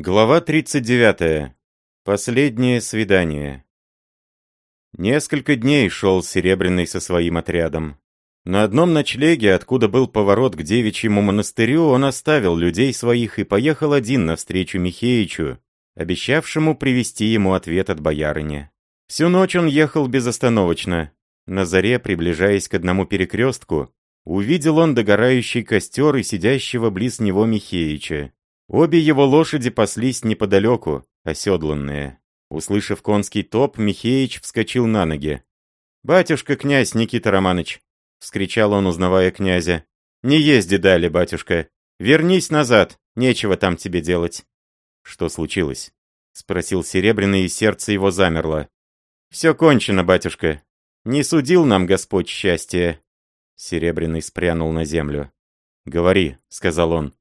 Глава 39. Последнее свидание. Несколько дней шел Серебряный со своим отрядом. На одном ночлеге, откуда был поворот к девичьему монастырю, он оставил людей своих и поехал один навстречу Михеичу, обещавшему привести ему ответ от боярыни. Всю ночь он ехал безостановочно. На заре, приближаясь к одному перекрестку, увидел он догорающий костер и сидящего близ него Михеича. Обе его лошади паслись неподалеку, оседланные. Услышав конский топ, Михеич вскочил на ноги. «Батюшка, князь Никита Романович!» — вскричал он, узнавая князя. «Не езди далее, батюшка! Вернись назад, нечего там тебе делать!» «Что случилось?» — спросил Серебряный, и сердце его замерло. «Все кончено, батюшка. Не судил нам Господь счастье!» Серебряный спрянул на землю. «Говори», — сказал он.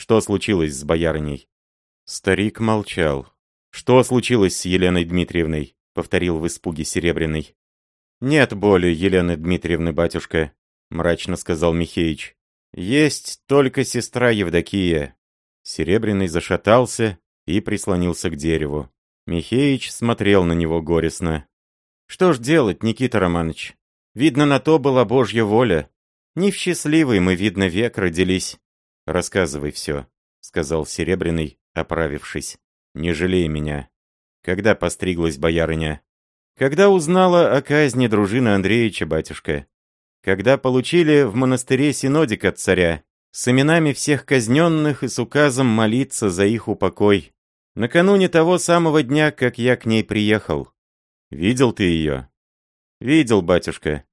Что случилось с боярыней?» Старик молчал. «Что случилось с Еленой Дмитриевной?» — повторил в испуге Серебряный. «Нет боли, Елены Дмитриевны, батюшка», — мрачно сказал Михеич. «Есть только сестра Евдокия». Серебряный зашатался и прислонился к дереву. Михеич смотрел на него горестно. «Что ж делать, Никита Романович? Видно, на то была Божья воля. Не в счастливый мы, видно, век родились. «Рассказывай все», — сказал Серебряный, оправившись. «Не жалей меня. Когда постриглась боярыня?» «Когда узнала о казни дружины Андреевича, батюшка. Когда получили в монастыре синодик от царя, с именами всех казненных и с указом молиться за их упокой. Накануне того самого дня, как я к ней приехал. Видел ты ее?» «Видел, батюшка».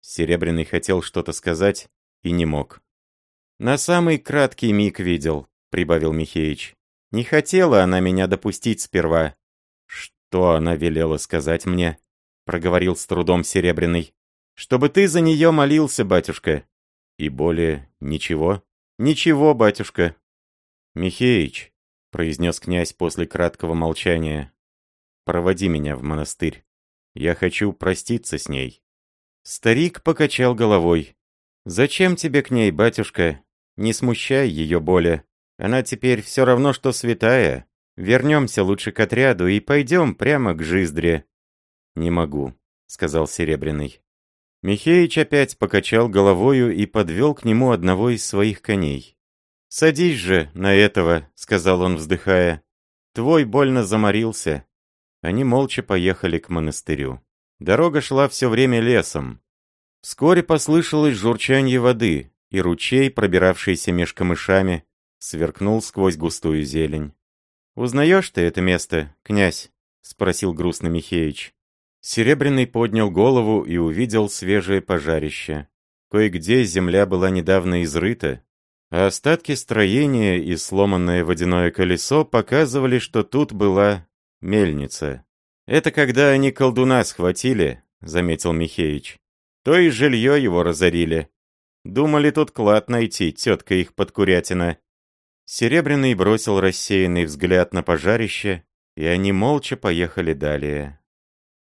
Серебряный хотел что-то сказать и не мог. «На самый краткий миг видел», — прибавил Михеич. «Не хотела она меня допустить сперва». «Что она велела сказать мне?» — проговорил с трудом Серебряный. «Чтобы ты за нее молился, батюшка». «И более ничего?» «Ничего, батюшка». «Михеич», — произнес князь после краткого молчания, — «проводи меня в монастырь. Я хочу проститься с ней». Старик покачал головой. «Зачем тебе к ней, батюшка? Не смущай ее боли. Она теперь все равно, что святая. Вернемся лучше к отряду и пойдем прямо к Жиздре». «Не могу», — сказал Серебряный. Михеич опять покачал головою и подвел к нему одного из своих коней. «Садись же на этого», — сказал он, вздыхая. «Твой больно заморился». Они молча поехали к монастырю. Дорога шла все время лесом. Вскоре послышалось журчание воды, и ручей, пробиравшийся меж камышами, сверкнул сквозь густую зелень. «Узнаешь ты это место, князь?» — спросил грустно Михеич. Серебряный поднял голову и увидел свежее пожарище. Кое-где земля была недавно изрыта, а остатки строения и сломанное водяное колесо показывали, что тут была мельница. «Это когда они колдуна схватили», — заметил Михеич. «То и жилье его разорили. Думали тут клад найти, тетка их подкурятина. Серебряный бросил рассеянный взгляд на пожарище, и они молча поехали далее.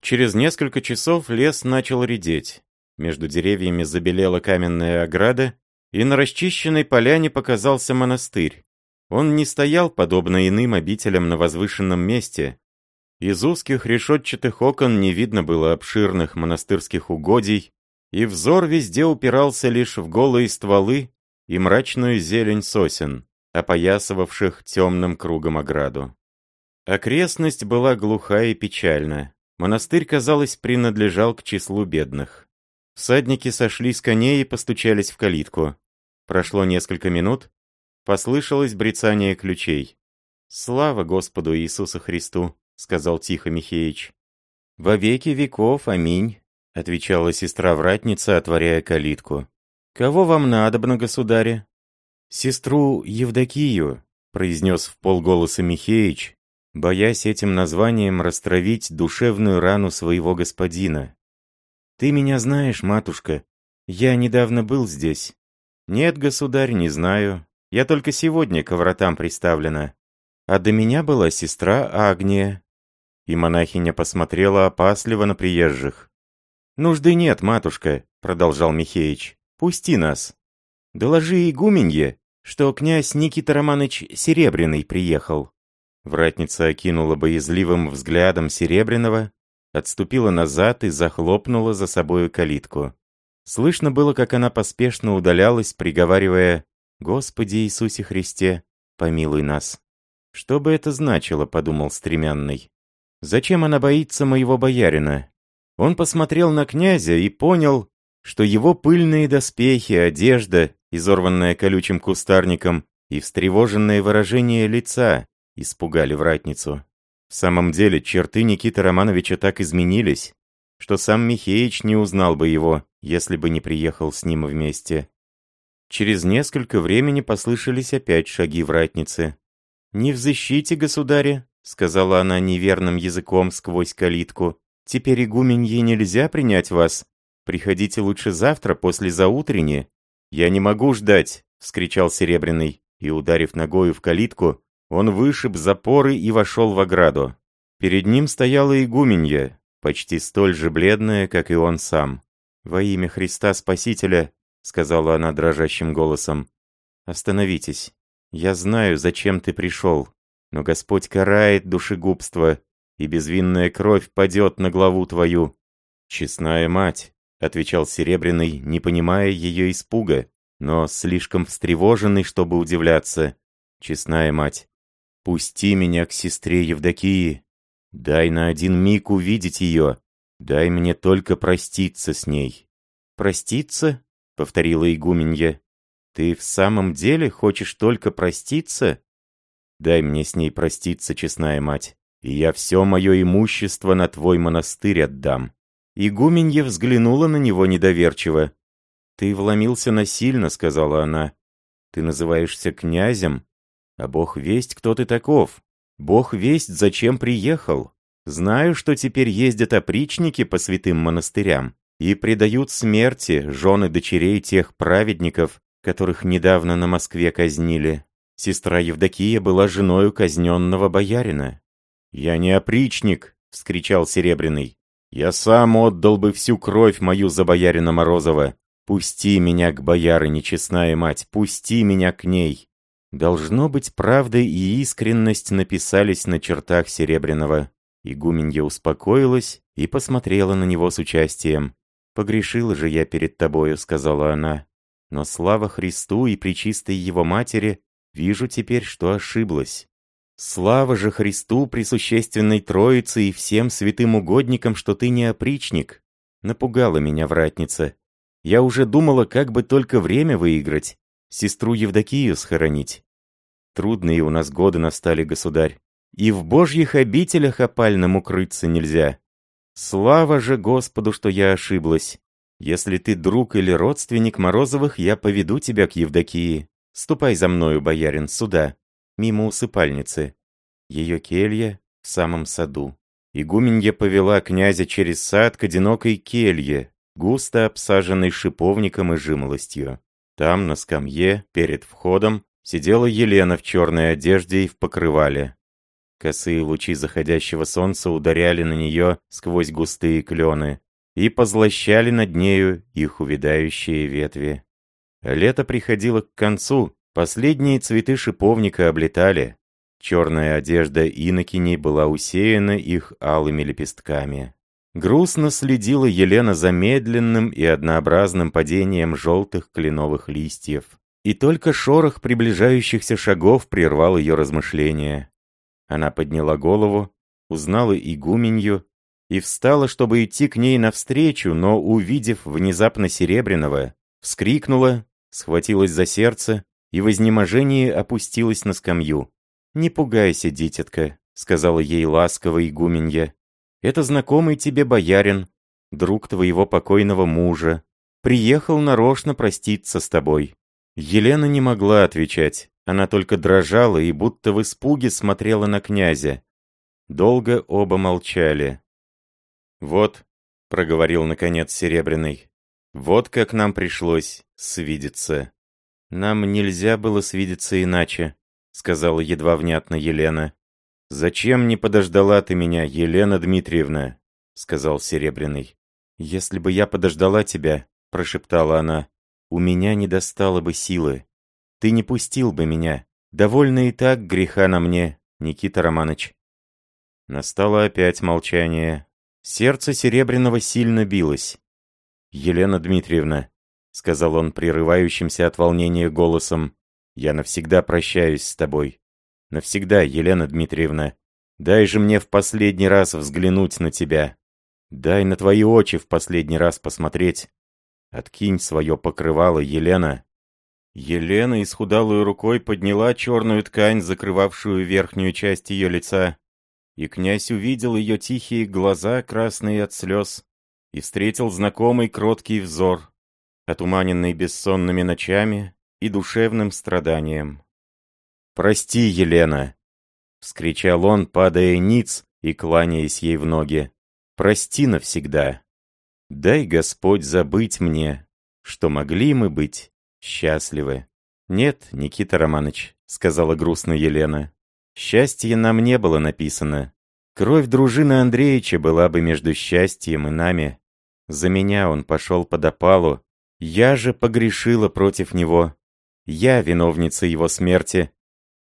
Через несколько часов лес начал редеть. Между деревьями забелела каменная ограда, и на расчищенной поляне показался монастырь. Он не стоял, подобно иным обителям на возвышенном месте. Из узких решетчатых окон не видно было обширных монастырских угодий, и взор везде упирался лишь в голые стволы и мрачную зелень сосен, опоясывавших темным кругом ограду. Окрестность была глуха и печальна. Монастырь, казалось, принадлежал к числу бедных. Всадники сошли с коней и постучались в калитку. Прошло несколько минут, послышалось брецание ключей. «Слава Господу Иисусу Христу!» — сказал тихо Михеич. «Во веки веков, аминь!» — отвечала сестра-вратница, отворяя калитку. «Кого вам надобно, государе?» «Сестру Евдокию», — произнес в полголоса Михеич, боясь этим названием растравить душевную рану своего господина. «Ты меня знаешь, матушка. Я недавно был здесь». «Нет, государь, не знаю. Я только сегодня к вратам приставлена. А до меня была сестра Агния». И монахиня посмотрела опасливо на приезжих. «Нужды нет, матушка», — продолжал Михеич. «Пусти нас. Доложи игуменье, что князь Никита Романович Серебряный приехал». Вратница окинула боязливым взглядом Серебряного, отступила назад и захлопнула за собою калитку. Слышно было, как она поспешно удалялась, приговаривая «Господи Иисусе Христе, помилуй нас». «Что бы это значило?» — подумал Стремянный. «Зачем она боится моего боярина?» Он посмотрел на князя и понял, что его пыльные доспехи, одежда, изорванная колючим кустарником, и встревоженное выражение лица испугали вратницу. В самом деле, черты Никиты Романовича так изменились, что сам Михеич не узнал бы его, если бы не приехал с ним вместе. Через несколько времени послышались опять шаги вратницы. «Не в защите, государя», — сказала она неверным языком сквозь калитку. «Теперь игуменье нельзя принять вас. Приходите лучше завтра, после заутренни». «Я не могу ждать», — вскричал Серебряный, и, ударив ногою в калитку, он вышиб запоры и вошел в ограду. Перед ним стояла игуменья, почти столь же бледная, как и он сам. «Во имя Христа Спасителя», — сказала она дрожащим голосом, — «остановитесь. Я знаю, зачем ты пришел, но Господь карает душегубство, и безвинная кровь падет на главу твою». «Честная мать», — отвечал Серебряный, не понимая ее испуга, но слишком встревоженный, чтобы удивляться. «Честная мать, пусти меня к сестре Евдокии. Дай на один миг увидеть ее. Дай мне только проститься с ней». «Проститься?» — повторила игуменья. «Ты в самом деле хочешь только проститься?» «Дай мне с ней проститься, честная мать, и я все мое имущество на твой монастырь отдам». Игуменья взглянула на него недоверчиво. «Ты вломился насильно», — сказала она. «Ты называешься князем, а бог весть, кто ты таков. Бог весть, зачем приехал. Знаю, что теперь ездят опричники по святым монастырям и предают смерти жены дочерей тех праведников, которых недавно на Москве казнили. Сестра Евдокия была женою казненного боярина. «Я не опричник!» — вскричал Серебряный. «Я сам отдал бы всю кровь мою за боярина Морозова. Пусти меня к боярине, честная мать, пусти меня к ней!» Должно быть, правда и искренность написались на чертах Серебряного. Игуменья успокоилась и посмотрела на него с участием. «Погрешила же я перед тобою», — сказала она. Но слава Христу и Пречистой Его Матери, вижу теперь, что ошиблась. Слава же Христу, Пресущественной Троице и всем святым угодникам, что ты не опричник. Напугала меня вратница. Я уже думала, как бы только время выиграть, сестру Евдокию схоронить. Трудные у нас годы настали, государь. И в божьих обителях опальным укрыться нельзя. Слава же Господу, что я ошиблась. Если ты друг или родственник Морозовых, я поведу тебя к Евдокии. Ступай за мною, боярин, сюда, мимо усыпальницы. Ее келья в самом саду. Игуменья повела князя через сад к одинокой келье, густо обсаженной шиповником и жимолостью. Там, на скамье, перед входом, сидела Елена в черной одежде и в покрывале. Косые лучи заходящего солнца ударяли на нее сквозь густые клены и позлощали над нею их увядающие ветви. Лето приходило к концу, последние цветы шиповника облетали. Черная одежда инокиней была усеяна их алыми лепестками. Грустно следила Елена за медленным и однообразным падением желтых кленовых листьев. И только шорох приближающихся шагов прервал ее размышления. Она подняла голову, узнала игуменью и встала, чтобы идти к ней навстречу, но, увидев внезапно Серебряного, вскрикнула, схватилась за сердце и в изнеможении опустилась на скамью. «Не пугайся, дитятка», — сказала ей ласково игуменья. «Это знакомый тебе боярин, друг твоего покойного мужа. Приехал нарочно проститься с тобой». Елена не могла отвечать, она только дрожала и будто в испуге смотрела на князя. Долго оба молчали. «Вот», — проговорил наконец Серебряный, — «вот как нам пришлось свидеться». «Нам нельзя было свидеться иначе», — сказала едва внятно Елена. «Зачем не подождала ты меня, Елена Дмитриевна?» — сказал Серебряный. «Если бы я подождала тебя», — прошептала она, — «у меня не достало бы силы. Ты не пустил бы меня. Довольно и так греха на мне, Никита Романович. Настало опять молчание. Сердце Серебряного сильно билось. «Елена Дмитриевна», — сказал он прерывающимся от волнения голосом, — «я навсегда прощаюсь с тобой. Навсегда, Елена Дмитриевна. Дай же мне в последний раз взглянуть на тебя. Дай на твои очи в последний раз посмотреть. Откинь свое покрывало, Елена». Елена исхудалой рукой подняла черную ткань, закрывавшую верхнюю часть ее лица, и князь увидел ее тихие глаза, красные от слез, и встретил знакомый кроткий взор, отуманенный бессонными ночами и душевным страданием. «Прости, Елена!» — вскричал он, падая ниц и кланяясь ей в ноги. «Прости навсегда! Дай, Господь, забыть мне, что могли мы быть счастливы». «Нет, Никита Романович», — сказала грустно Елена, — «счастье нам не было написано. Кровь дружины Андреевича была бы между счастьем и нами. За меня он пошел под опалу. Я же погрешила против него. Я виновница его смерти.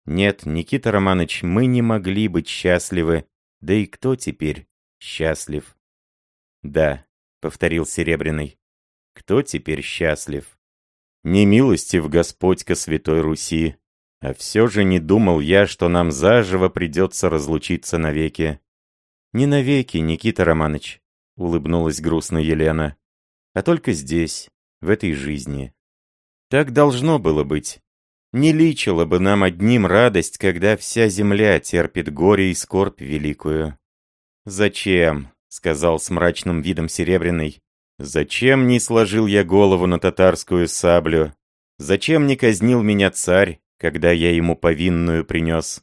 Нет, Никита Романович, мы не могли быть счастливы. Да и кто теперь счастлив? Да, повторил Серебряный. Кто теперь счастлив? Не милостив Господь ко Святой Руси. А все же не думал я, что нам заживо придется разлучиться навеки. Не навеки, Никита Романович, улыбнулась грустно Елена. А только здесь, в этой жизни. Так должно было быть. Не личила бы нам одним радость, когда вся земля терпит горе и скорбь великую. «Зачем?» — сказал с мрачным видом Серебряный. «Зачем не сложил я голову на татарскую саблю? Зачем не казнил меня царь, когда я ему повинную принес?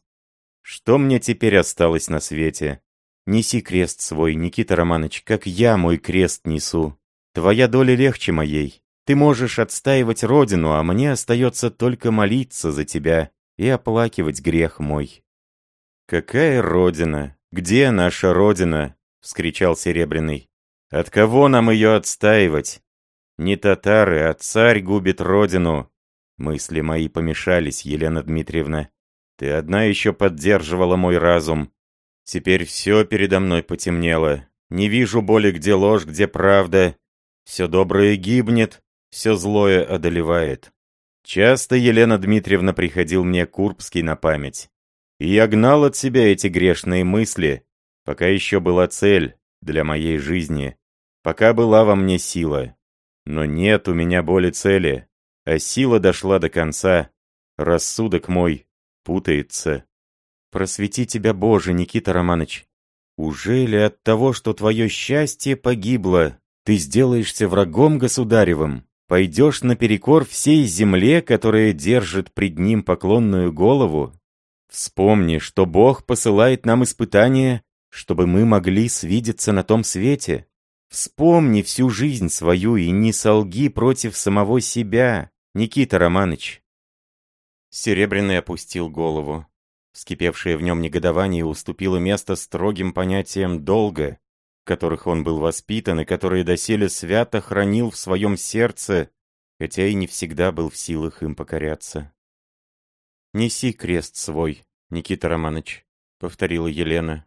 Что мне теперь осталось на свете? Неси крест свой, Никита Романович, как я мой крест несу. Твоя доля легче моей. Ты можешь отстаивать родину, а мне остается только молиться за тебя и оплакивать грех мой». «Какая родина? Где наша родина?» — вскричал Серебряный. «От кого нам ее отстаивать? Не татары, а царь губит родину». Мысли мои помешались, Елена Дмитриевна. Ты одна еще поддерживала мой разум. Теперь все передо мной потемнело. Не вижу боли, где ложь, где правда. Все доброе гибнет, все злое одолевает. Часто Елена Дмитриевна приходил мне Курбский на память. И я гнал от себя эти грешные мысли, пока еще была цель для моей жизни, пока была во мне сила. Но нет у меня боли цели, а сила дошла до конца. Рассудок мой путается. Просвети тебя, Боже, Никита Романович. Уже ли от того, что твое счастье погибло, ты сделаешься врагом государевым? Пойдешь наперекор всей земле, которая держит пред ним поклонную голову? Вспомни, что Бог посылает нам испытания, чтобы мы могли свидеться на том свете. Вспомни всю жизнь свою и не солги против самого себя, Никита Романович. Серебряный опустил голову. Вскипевшее в нем негодование уступило место строгим понятиям долга, которых он был воспитан и которые доселе свято хранил в своем сердце, хотя и не всегда был в силах им покоряться. «Неси крест свой, Никита Романович», — повторила Елена.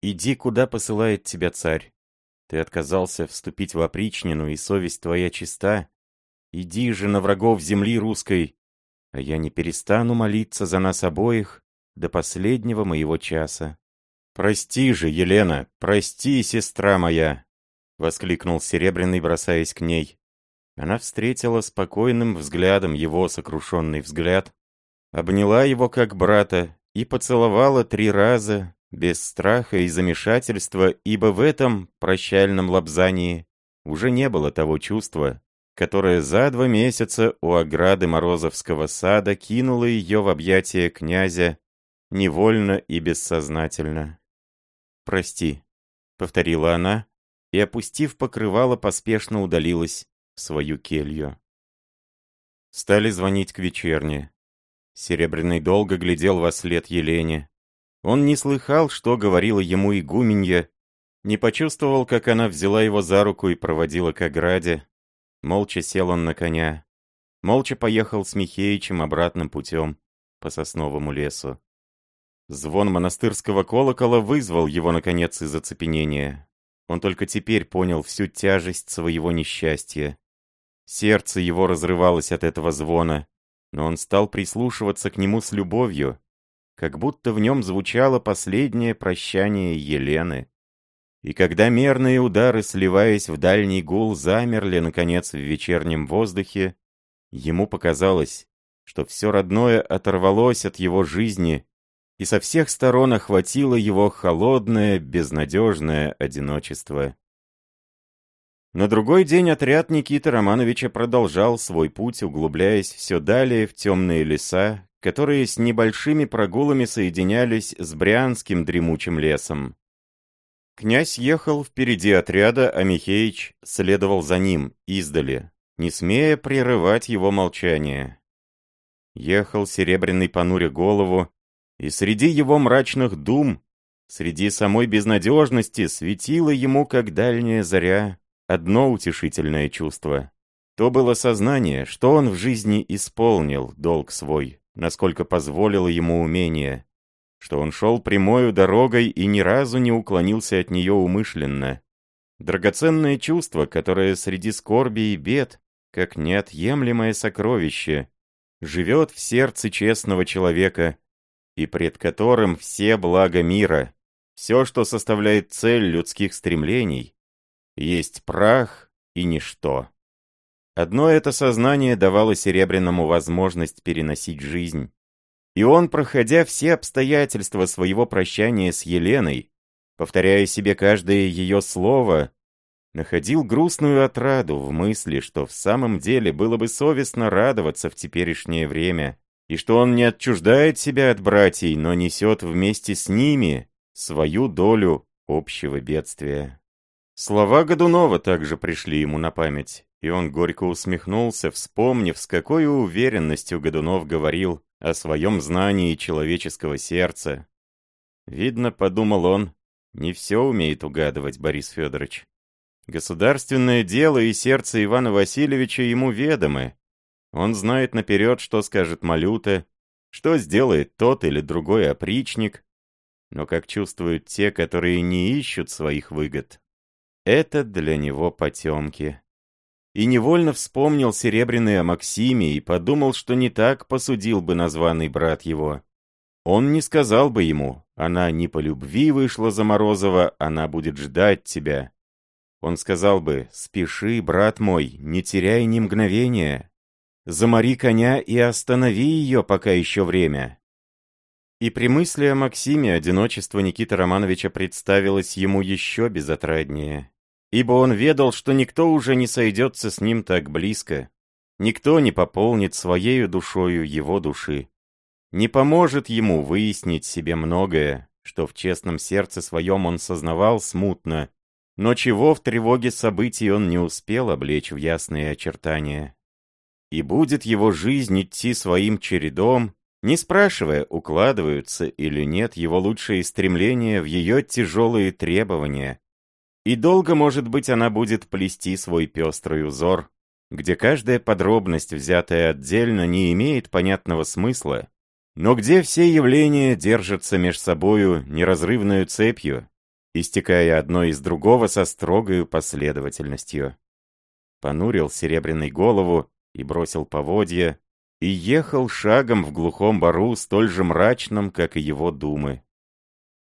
«Иди, куда посылает тебя царь. Ты отказался вступить в опричнину, и совесть твоя чиста. Иди же на врагов земли русской, а я не перестану молиться за нас обоих до последнего моего часа. «Прости же, Елена, прости, сестра моя!» — воскликнул Серебряный, бросаясь к ней. Она встретила спокойным взглядом его сокрушенный взгляд, обняла его как брата и поцеловала три раза, без страха и замешательства, ибо в этом прощальном лапзании уже не было того чувства, которое за два месяца у ограды Морозовского сада кинуло ее в объятия князя невольно и бессознательно. «Прости», — повторила она, и, опустив покрывало, поспешно удалилась в свою келью. Стали звонить к вечерне. Серебряный долго глядел во след Елене. Он не слыхал, что говорила ему игуменья, не почувствовал, как она взяла его за руку и проводила к ограде. Молча сел он на коня. Молча поехал с Михеичем обратным путем по сосновому лесу. Звон монастырского колокола вызвал его, наконец, из оцепенения. Он только теперь понял всю тяжесть своего несчастья. Сердце его разрывалось от этого звона, но он стал прислушиваться к нему с любовью, как будто в нем звучало последнее прощание Елены. И когда мерные удары, сливаясь в дальний гул, замерли, наконец, в вечернем воздухе, ему показалось, что все родное оторвалось от его жизни, и со всех сторон охватило его холодное, безнадежное одиночество. На другой день отряд Никиты Романовича продолжал свой путь, углубляясь все далее в темные леса, которые с небольшими прогулами соединялись с Брянским дремучим лесом. Князь ехал впереди отряда, а Михеич следовал за ним, издали, не смея прерывать его молчание. Ехал серебряный понуря голову, и среди его мрачных дум, среди самой безнадежности, светило ему, как дальняя заря, одно утешительное чувство. То было сознание, что он в жизни исполнил долг свой, насколько позволило ему умение, что он шел прямою дорогой и ни разу не уклонился от нее умышленно. Драгоценное чувство, которое среди скорби и бед, как неотъемлемое сокровище, живет в сердце честного человека, и пред которым все блага мира, все, что составляет цель людских стремлений, есть прах и ничто. Одно это сознание давало Серебряному возможность переносить жизнь. И он, проходя все обстоятельства своего прощания с Еленой, повторяя себе каждое ее слово, находил грустную отраду в мысли, что в самом деле было бы совестно радоваться в теперешнее время, и что он не отчуждает себя от братьев, но несет вместе с ними свою долю общего бедствия. Слова Годунова также пришли ему на память. И он горько усмехнулся, вспомнив, с какой уверенностью Годунов говорил о своем знании человеческого сердца. Видно, подумал он, не все умеет угадывать Борис Федорович. Государственное дело и сердце Ивана Васильевича ему ведомы. Он знает наперед, что скажет Малюта, что сделает тот или другой опричник. Но как чувствуют те, которые не ищут своих выгод, это для него потемки и невольно вспомнил Серебряный о Максиме и подумал, что не так посудил бы названный брат его. Он не сказал бы ему, она не по любви вышла за Морозова, она будет ждать тебя. Он сказал бы, спеши, брат мой, не теряй ни мгновения. Замори коня и останови ее, пока еще время. И при мысли о Максиме одиночество Никиты Романовича представилось ему еще безотраднее ибо он ведал, что никто уже не сойдется с ним так близко, никто не пополнит своею душою его души, не поможет ему выяснить себе многое, что в честном сердце своем он сознавал смутно, но чего в тревоге событий он не успел облечь в ясные очертания. И будет его жизнь идти своим чередом, не спрашивая, укладываются или нет его лучшие стремления в ее тяжелые требования, и долго, может быть, она будет плести свой пестрый узор, где каждая подробность, взятая отдельно, не имеет понятного смысла, но где все явления держатся меж собою неразрывную цепью, истекая одно из другого со строгою последовательностью. Понурил серебряной голову и бросил поводья, и ехал шагом в глухом бару, столь же мрачном, как и его думы.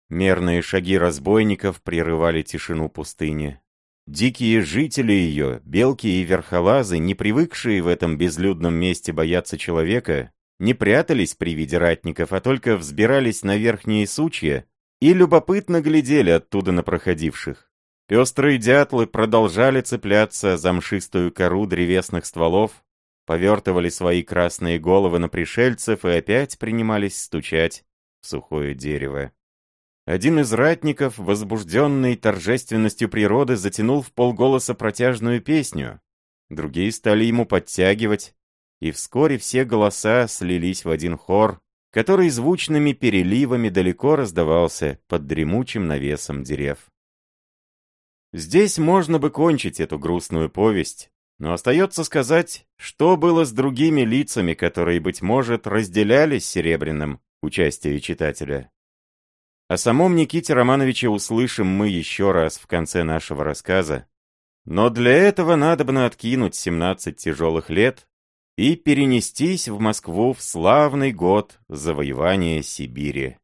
Мерные шаги разбойников прерывали тишину пустыни. Дикие жители ее, белки и верхолазы, не привыкшие в этом безлюдном месте бояться человека, не прятались при виде ратников, а только взбирались на верхние сучья и любопытно глядели оттуда на проходивших. Пестрые дятлы продолжали цепляться за мшистую кору древесных стволов, повертывали свои красные головы на пришельцев и опять принимались стучать в сухое дерево. Один из ратников, возбужденный торжественностью природы, затянул в полголоса протяжную песню. Другие стали ему подтягивать, и вскоре все голоса слились в один хор, который звучными переливами далеко раздавался под дремучим навесом дерев. Здесь можно бы кончить эту грустную повесть, но остается сказать, что было с другими лицами, которые, быть может, разделяли с Серебряным участие читателя. О самом Никите Романовиче услышим мы еще раз в конце нашего рассказа. Но для этого надобно откинуть 17 тяжелых лет и перенестись в Москву в славный год завоевания Сибири.